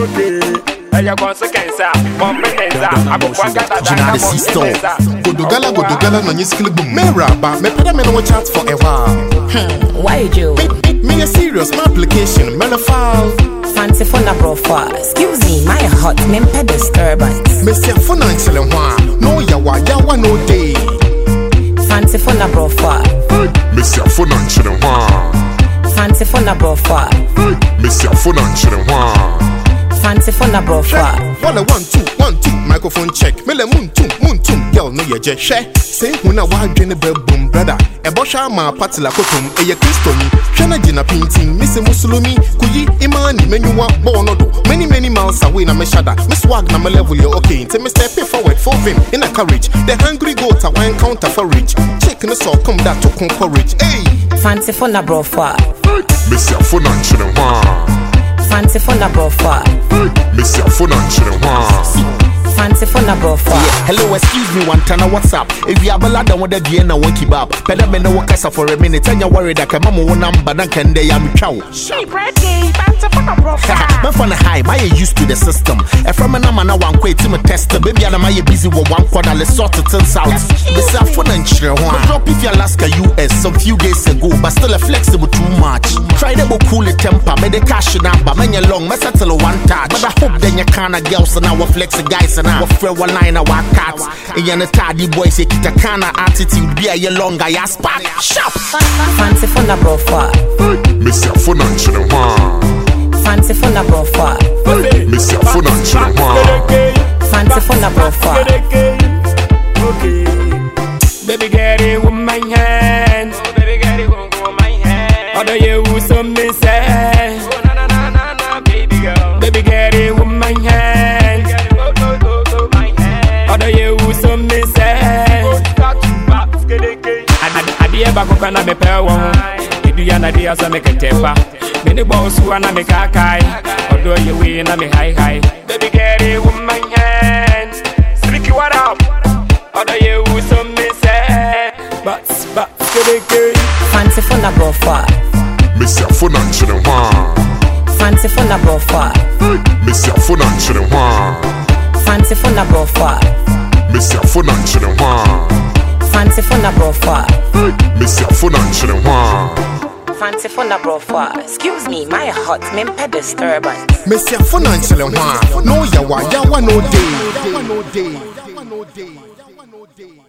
Okay. Ẹyẹ consequence a, competence a, akokwa gada da Gyina na the system. competence a. Godogala, Godogala, no, you skill boom. Me pada me no chat for a while. Why you? Me, me, me a serious, my application, me no file. Fancy for na profile. Excuse me, my heart mempe disturbance. Me say phone and chillin' wa. No yawa, yawa no day. Fancy for na profile. Missy afuna nkyerɛ ho a Fancy for na profile. Missy afuna nkyerɛ ho a Fancy for na profile. Wala one two one two microphone check. Me le moon tum moon tum girl no ye je hwɛ. Say hu na wadwene bɛ boom brother. Ɛbɔ hwɛ ama patela kotom ɛyɛ kristo ni. Hwɛ na gyina pintin me se musulumi kuyi imani menyuwa bɔɔ no do. Many many miles away na me shada. Me swag na me level yɛ okay. Nti me step forward for vim in a courage. The hungry goat a wan counter for rich. Chick no so come that to courage. Hey. Fancy for na profile. Missy afuna nkyerɛ ho a Fancy for na profile. Missy afuna nkyerɛ ho a Fancy for na profile. Hello, excuse me, one time, what's up? If you have a lot of what the end, I won't keep up. Peda me no work for a minute, and you're worried that I'm one number, and can they am chow. Me from the high, my used to the system. And from an amana one quay to me test, baby, and I'm busy with one quarter, let's sort it turns out. The cell phone and chill one. Drop if you Alaska US some few days ago, but still a flexible too much. Try to cool the temper, make the cash number, man, you long, me settle one touch. But I hope then you kind of girls and our flex the guys and our friend one line of our cats. And you're tardy boys, you get a kind of attitude, be a year longer, ya spark. Sharp. Fancy for na profile. Missy afuna nkyerɛ ho a Fancy for na profile. Missy afuna nkyerɛ ho a Fancy for na profile. Okay. Baby get it with my hand. Oh, baby get it with my hand. Other you who some me say. Oh, na na na na na, baby girl. Baby get it with my hand. Go go go go my hand. Other you who some me say. Adeɛ baako pɛ na mepɛ wɔ ho ɛdua na deɛ sɛ meketefa mene bɔ osuwa na mekaakae ɔdɔ yɛ wei na mehaehae Baby get it but skedeke Fancy for na profile. Missy afuna nkyerɛ ho a Fancy for na profile. Missy afuna nkyerɛ ho a Fancy for na profile. Missy afuna nkyerɛ ho a Fancy for na profile. Missy afuna nkyerɛ ho a Fancy for na profile. Excuse me, my heart mempe disturbance. Me say phone and chillin' wa. No yawa, yawa no day. Yawa no day. Yawa no day.